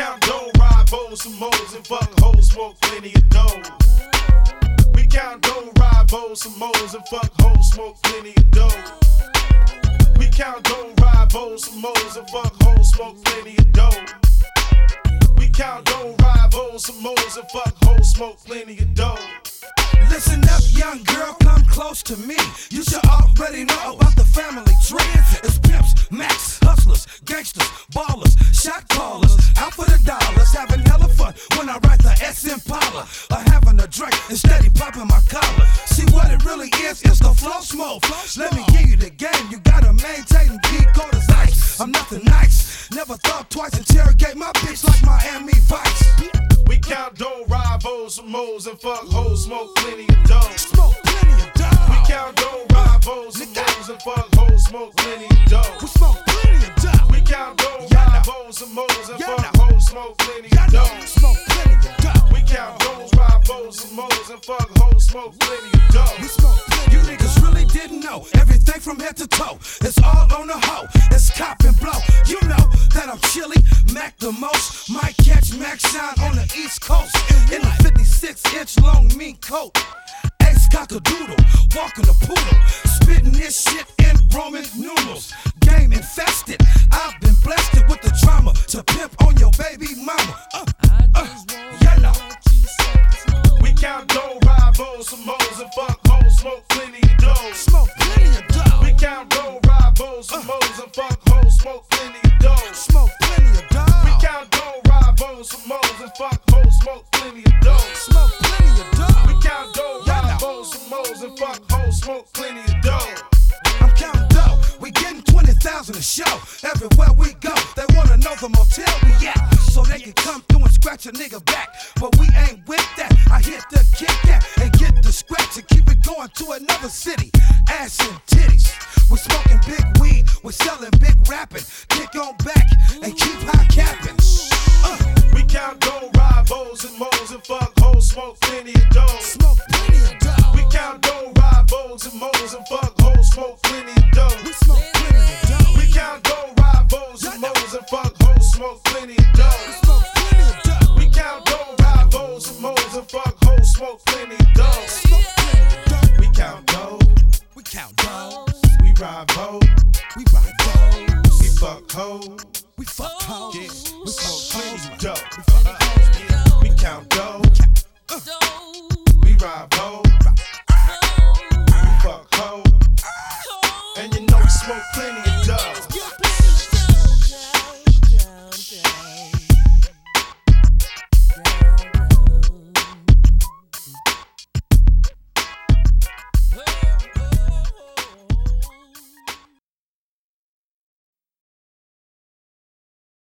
count dough, ride bows and moles, and fuck hoes, smoke plenty of dough. We count dough, ride bows and moles, and fuck hoes, smoke plenty of dough. We count dough, ride bows and moles, and fuck hoes, smoke plenty of dough. We count dough, ride bows and moles, and fuck hoes, smoke plenty of dough. Listen up, young girl, come close to me. You should already know about the family tree. It's pimps, max, hustlers, gangsters, ballers, shot callers, steady my collar. See what it really is, it's the flow smoke. Let me give you the game, you gotta maintain and keep cold as ice. I'm nothing nice, never thought twice, interrogate my bitch like Miami Vice. We count dough, ride bows moles, and fuck hoes, smoke plenty of dough. Smoke plenty of dough. We count dough, ride bows moles, and fuck hoes, smoke plenty of dough. We smoke plenty of dough. We count dough, ride no. moles, and fuck hoes, smoke plenty of dough. we smoke plenty of dough. Dough, bows and moles, and fuck hoes, smoke plenty of We smoke plenty. You niggas really didn't know everything from head to toe. It's all on the hoe. It's cop and blow. You know that I'm chilly, Mac the most. Might catch Mac shine on the East Coast in a 56 inch long mean coat. Ace cockadoodle, walking a poodle, spitting this shit in Roman numerals. 20,000 a show. Everywhere we go, they wanna know the motel we at. So they can come through and scratch a nigga back. But we ain't with that. I hit the kick that and get the scratch and keep it going to another city. Ass and titties. We're smoking big weed. we're selling big rapping. Kick on back and keep high capping. Uh, We count dough, ride bows and moles, and fuck hoes, smoke plenty of dough. smoke plenty of dough. We count dough, ride bows and moles, and fuck hoes, smoke plenty of dough. We smoke plenty we ride bows, We ride dough. we fuck hoes, We fuck hoes. yeah, We we fuck hoes. Uh, we count dough, we ride bows,